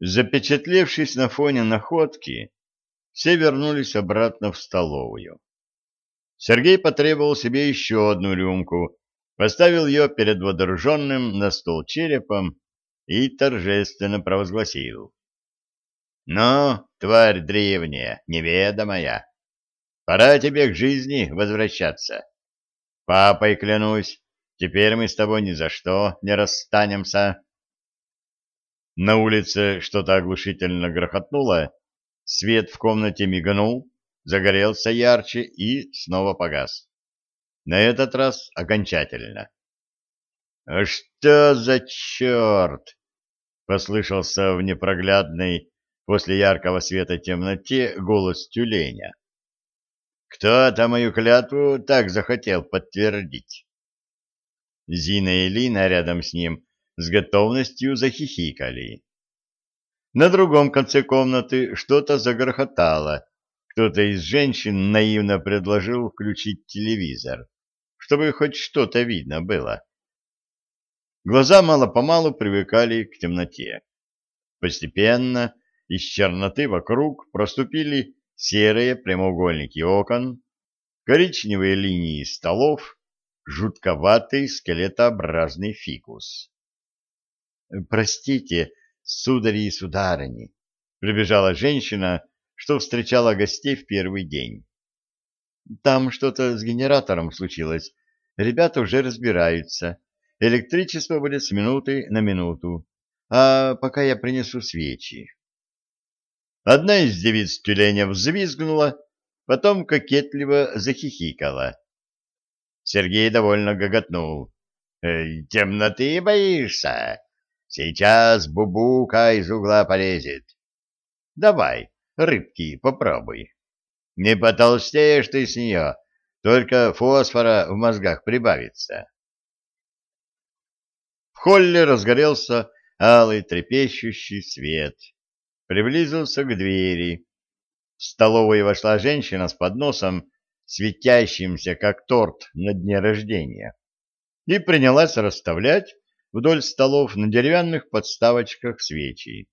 Запечатлевшись на фоне находки, все вернулись обратно в столовую. Сергей потребовал себе еще одну рюмку, поставил ее перед водруженным на стол черепом и торжественно провозгласил. — Ну, тварь древняя, неведомая, пора тебе к жизни возвращаться. Папой клянусь, теперь мы с тобой ни за что не расстанемся. На улице что-то оглушительно грохотнуло, свет в комнате мигнул, загорелся ярче и снова погас. На этот раз окончательно. «А что за черт?» — послышался в непроглядной после яркого света темноте голос тюленя. «Кто-то мою клятву так захотел подтвердить». Зина и Лина рядом с ним с готовностью захихикали. На другом конце комнаты что-то загрохотало. Кто-то из женщин наивно предложил включить телевизор, чтобы хоть что-то видно было. Глаза мало-помалу привыкали к темноте. Постепенно из черноты вокруг проступили серые прямоугольники окон, коричневые линии столов, жутковатый скелетообразный фикус. «Простите, судари и сударыни», — прибежала женщина, что встречала гостей в первый день. «Там что-то с генератором случилось. Ребята уже разбираются. Электричество будет с минуты на минуту. А пока я принесу свечи». Одна из девиц тюленя взвизгнула, потом кокетливо захихикала. Сергей довольно гоготнул. «Темноты боишься? Сейчас бубука из угла полезет. Давай, рыбки, попробуй. Не потолстеешь ты с нее, только фосфора в мозгах прибавится. В холле разгорелся алый трепещущий свет. Приблизился к двери. В столовую вошла женщина с подносом, светящимся, как торт на дне рождения, и принялась расставлять вдоль столов на деревянных подставочках свечи.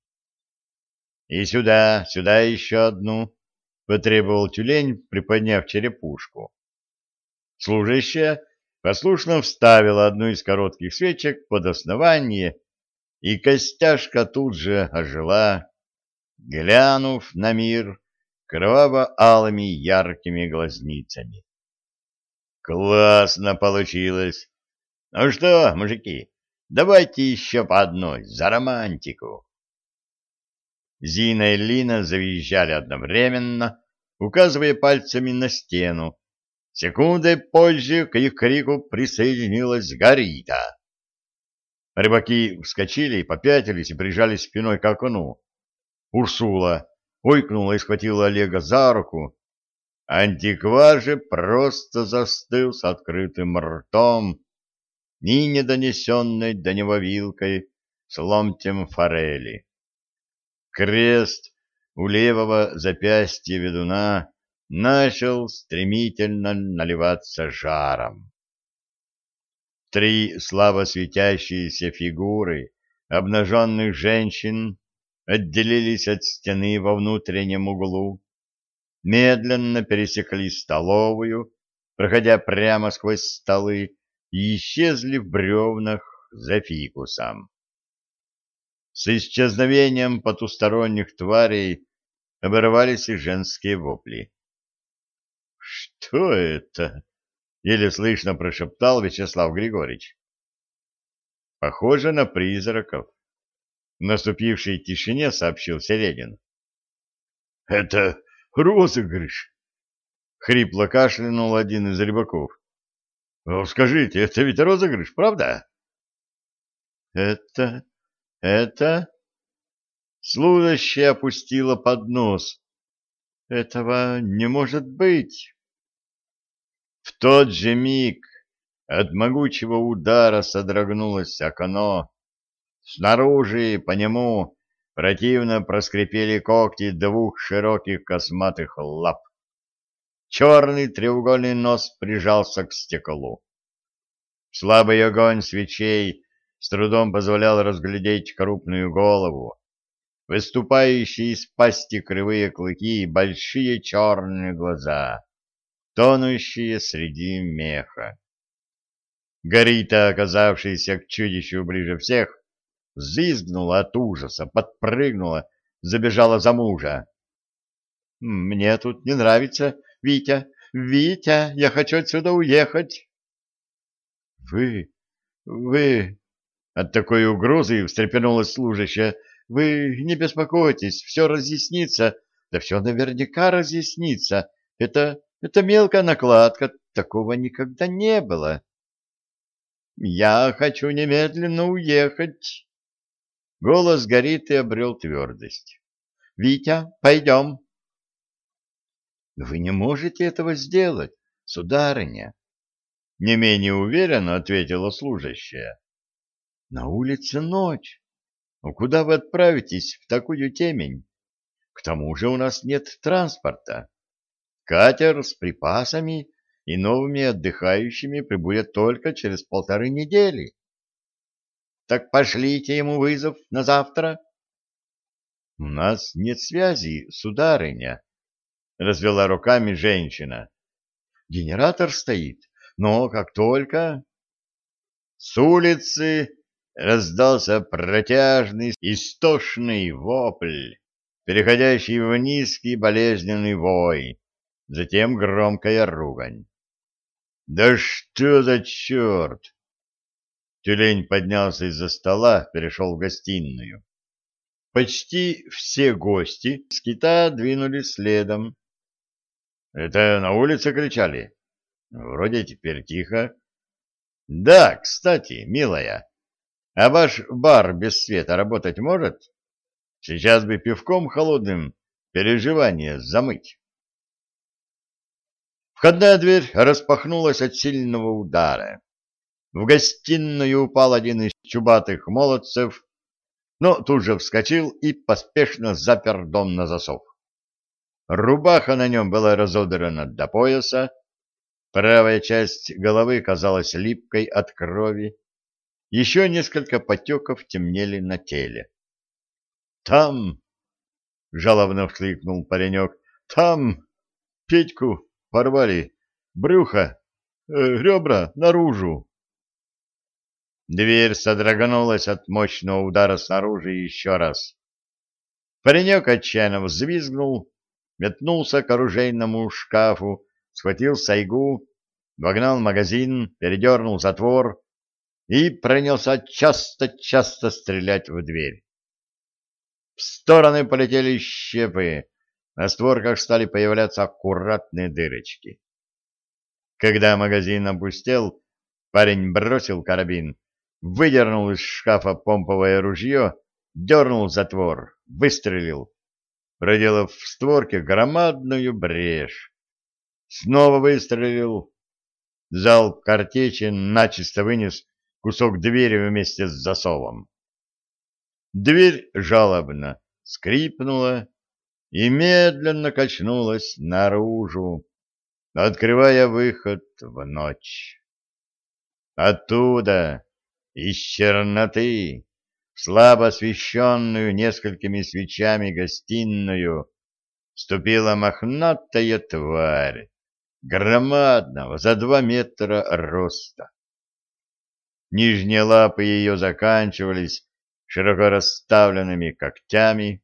— И сюда, сюда еще одну, — потребовал тюлень, приподняв черепушку. Служащая послушно вставила одну из коротких свечек под основание, и костяшка тут же ожила, глянув на мир кроваво-алыми яркими глазницами. Классно получилось. Ну что, мужики, Давайте еще по одной, за романтику. Зина и Лина завизжали одновременно, указывая пальцами на стену. Секундой позже к их крику присоединилась Гарита. Рыбаки вскочили, попятились и прижались спиной к окну. Урсула ойкнула и схватила Олега за руку. Антиквар же просто застыл с открытым ртом, ни недонесенной до него вилкой с ломтем форели. Крест у левого запястья ведуна начал стремительно наливаться жаром. Три слабо светящиеся фигуры обнаженных женщин отделились от стены во внутреннем углу, медленно пересекли столовую, проходя прямо сквозь столы и исчезли в бревнах за фикусом. С исчезновением потусторонних тварей оборвались и женские вопли. — Что это? — еле слышно прошептал Вячеслав Григорьевич. — Похоже на призраков. В наступившей тишине сообщил Середин. — Это розыгрыш! — хрипло кашлянул один из рыбаков. Ну, скажите, это ведь розыгрыш, правда? Это... это... Служащая опустила поднос. Этого не может быть. В тот же миг от могучего удара содрогнулось окно. Снаружи по нему противно проскрипели когти двух широких косматых лап. Черный треугольный нос прижался к стеклу. Слабый огонь свечей с трудом позволял разглядеть крупную голову. выступающие из пасти кривые клыки и большие черные глаза, тонущие среди меха. Горита, оказавшаяся к чудищу ближе всех, взвизгнула от ужаса, подпрыгнула, забежала за мужа. — Мне тут не нравится, Витя. Витя, я хочу отсюда уехать. — Вы, вы... От такой угрозы встрепенулась служащая. — Вы не беспокойтесь, все разъяснится. Да все наверняка разъяснится. Это, это мелкая накладка, такого никогда не было. — Я хочу немедленно уехать. Голос горит и обрел твердость. — Витя, пойдем. — Вы не можете этого сделать, сударыня. Не менее уверенно ответила служащая. — На улице ночь. Ну, куда вы отправитесь в такую темень? К тому же у нас нет транспорта. Катер с припасами и новыми отдыхающими прибудет только через полторы недели. Так пошлите ему вызов на завтра. — У нас нет связи, сударыня, — развела руками женщина. — Генератор стоит, но как только... С улицы раздался протяжный, истошный вопль, переходящий в низкий болезненный вой, затем громкая ругань. «Да что за черт!» Тюлень поднялся из-за стола, перешел в гостиную. Почти все гости с кита двинулись следом. — Это на улице кричали? Вроде теперь тихо. — Да, кстати, милая, а ваш бар без света работать может? Сейчас бы пивком холодным переживания замыть. Входная дверь распахнулась от сильного удара. В гостиную упал один из чубатых молодцев, но тут же вскочил и поспешно запер дом на засов. Рубаха на нем была разодрана до пояса, правая часть головы казалась липкой от крови, еще несколько потеков темнели на теле. «Там!» — жалобно вскликнул паренек. «Там! Петьку порвали! Брюхо! Э, ребра наружу!» Дверь содроганулась от мощного удара снаружи еще раз. Паренек отчаянно взвизгнул, метнулся к оружейному шкафу, схватил сайгу, вогнал магазин, передернул затвор и принялся часто-часто стрелять в дверь. В стороны полетели щепы, на створках стали появляться аккуратные дырочки. Когда магазин опустел, парень бросил карабин, выдернул из шкафа помповое ружье, дернул затвор, выстрелил, проделав в створке громадную брешь. Снова выстрелил. Залп картечи начисто вынес кусок двери вместе с засовом. Дверь жалобно скрипнула и медленно качнулась наружу, открывая выход в ночь. Оттуда из черноты, слабо освещенную несколькими свечами гостиную, вступила мохнатая тварь, громадного, за два метра роста. Нижние лапы ее заканчивались широко расставленными когтями.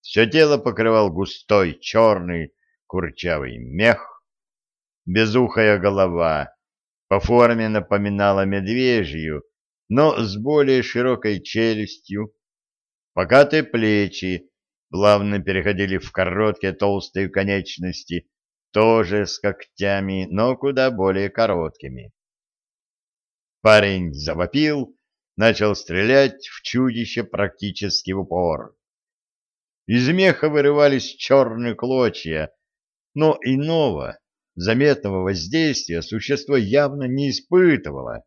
Все тело покрывал густой черный курчавый мех, безухая голова по форме напоминала медвежью, но с более широкой челюстью. Покатые плечи плавно переходили в короткие толстые конечности, тоже с когтями, но куда более короткими. Парень завопил, начал стрелять в чудище практически в упор. Из меха вырывались черные клочья, но иного, заметного воздействия существо явно не испытывало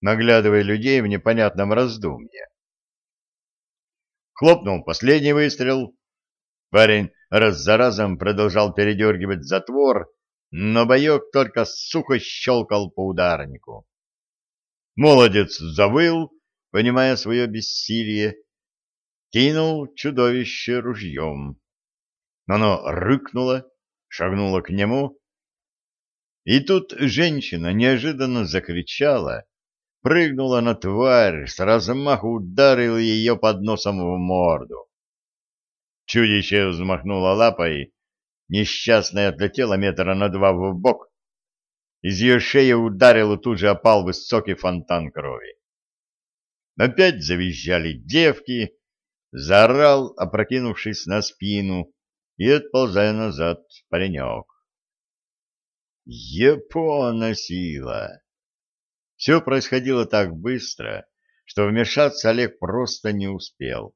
наглядывая людей в непонятном раздумье. Хлопнул последний выстрел. Парень раз за разом продолжал передергивать затвор, но боек только сухо щелкал по ударнику. Молодец завыл, понимая свое бессилие, кинул чудовище ружьем. Оно рыкнуло, шагнуло к нему, и тут женщина неожиданно закричала, прыгнула на тварь, с размаху ударила ее под носом в морду. Чудище взмахнуло лапой, несчастная отлетела метра на два в бок. Из ее шеи ударил и тут же опал высокий фонтан крови. Опять завизжали девки, заорал, опрокинувшись на спину и отползая назад паренек. Япона сила! Все происходило так быстро, что вмешаться Олег просто не успел.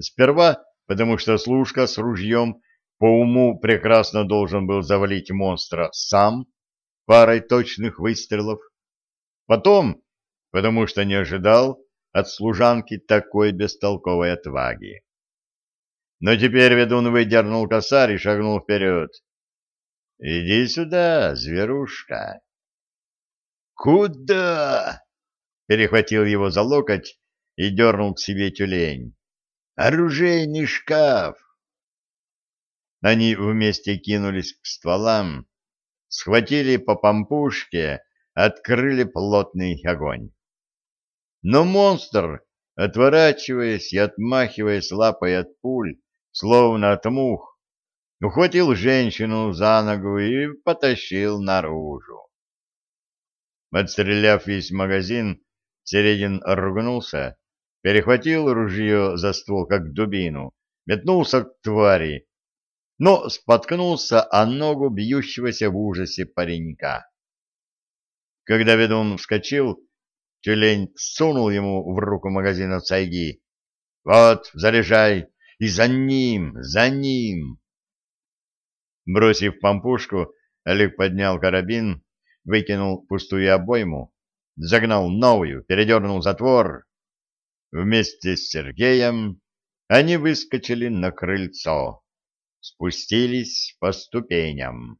Сперва, потому что служка с ружьем по уму прекрасно должен был завалить монстра сам парой точных выстрелов. Потом, потому что не ожидал от служанки такой бестолковой отваги. Но теперь ведун выдернул косарь и шагнул вперед. Иди сюда, зверушка. Куда? Перехватил его за локоть и дернул к себе тюлень. Оружейный шкаф. Они вместе кинулись к стволам, схватили по помпушке, открыли плотный огонь. Но монстр, отворачиваясь и отмахиваясь лапой от пуль, словно от мух, ухватил женщину за ногу и потащил наружу. Отстреляв весь магазин, Середин ругнулся, перехватил ружье за ствол, как дубину, метнулся к твари, но споткнулся о ногу бьющегося в ужасе паренька. Когда ведун вскочил, тюлень сунул ему в руку магазин от сайги. «Вот, заряжай! И за ним, за ним!» Бросив помпушку, Олег поднял карабин, выкинул пустую обойму, загнал новую, передернул затвор. Вместе с Сергеем они выскочили на крыльцо, спустились по ступеням.